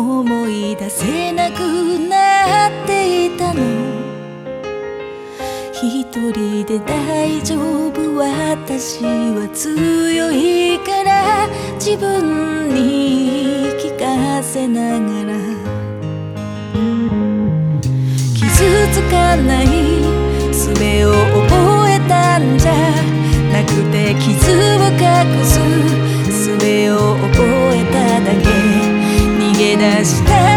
思い出せなくなっていたの。一人で大丈夫私は強いから自分に聞かせながら。傷つかない術を覚えたんじゃなくて傷を隠す術を覚え understand.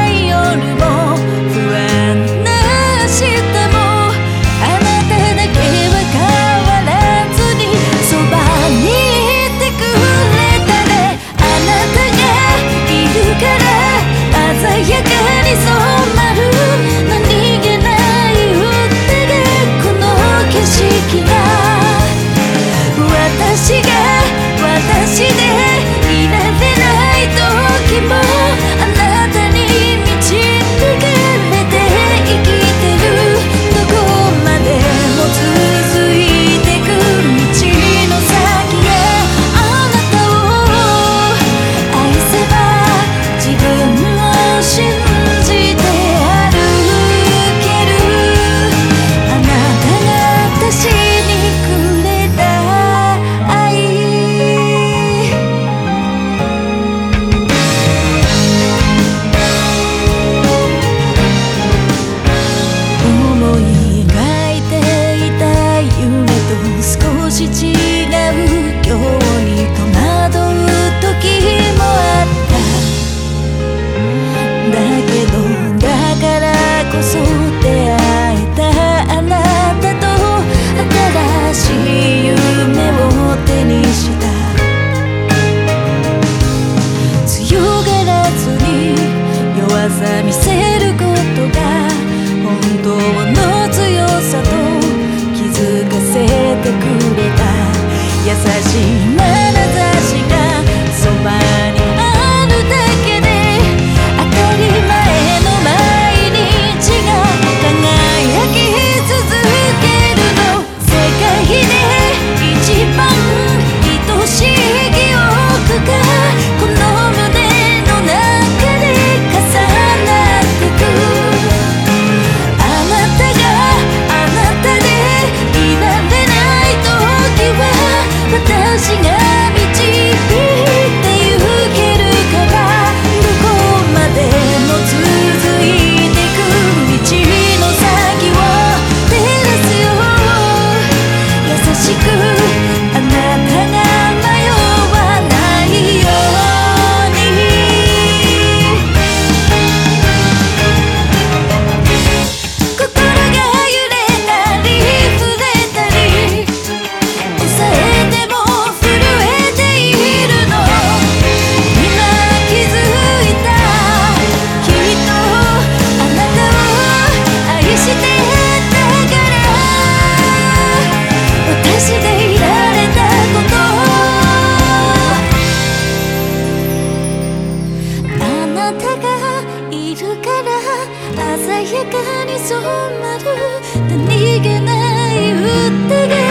って